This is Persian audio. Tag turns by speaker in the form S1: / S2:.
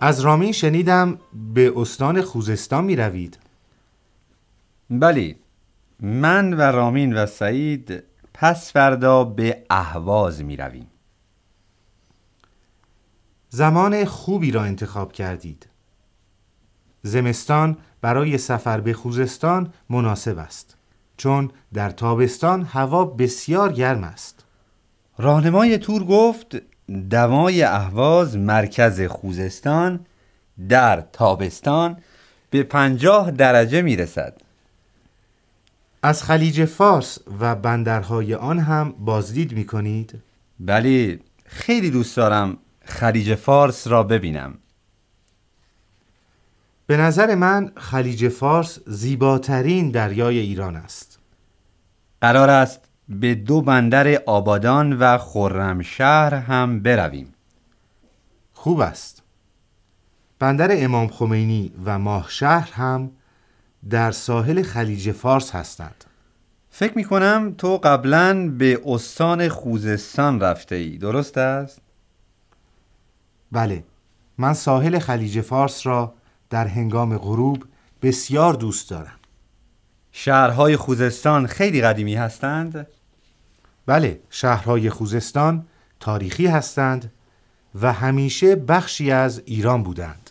S1: از رامین شنیدم به استان خوزستان می روید
S2: بلی من و رامین و سعید پس فردا به اهواز می رویم
S1: زمان خوبی را انتخاب کردید. زمستان برای سفر به خوزستان مناسب است چون در تابستان هوا بسیار گرم است.
S2: راهنمای تور گفت دوای اهواز مرکز خوزستان در تابستان به پنجاه درجه می رسد
S1: از خلیج فارس و بندرهای آن هم بازدید می کنید؟
S2: بلی خیلی دوست دارم خلیج فارس را ببینم.
S1: به نظر من خلیج فارس زیباترین دریای ایران است.
S2: قرار است به دو بندر آبادان و خرمشهر هم برویم.
S1: خوب است. بندر امام خمینی و ماهشهر هم در ساحل خلیج فارس هستند.
S2: فکر می کنم تو قبلا به استان خوزستان رفته ای درست است؟
S1: بله. من ساحل خلیج فارس را در هنگام غروب بسیار دوست دارم.
S2: شهرهای خوزستان خیلی قدیمی هستند؟
S1: بله شهرهای خوزستان تاریخی هستند و همیشه بخشی از ایران بودند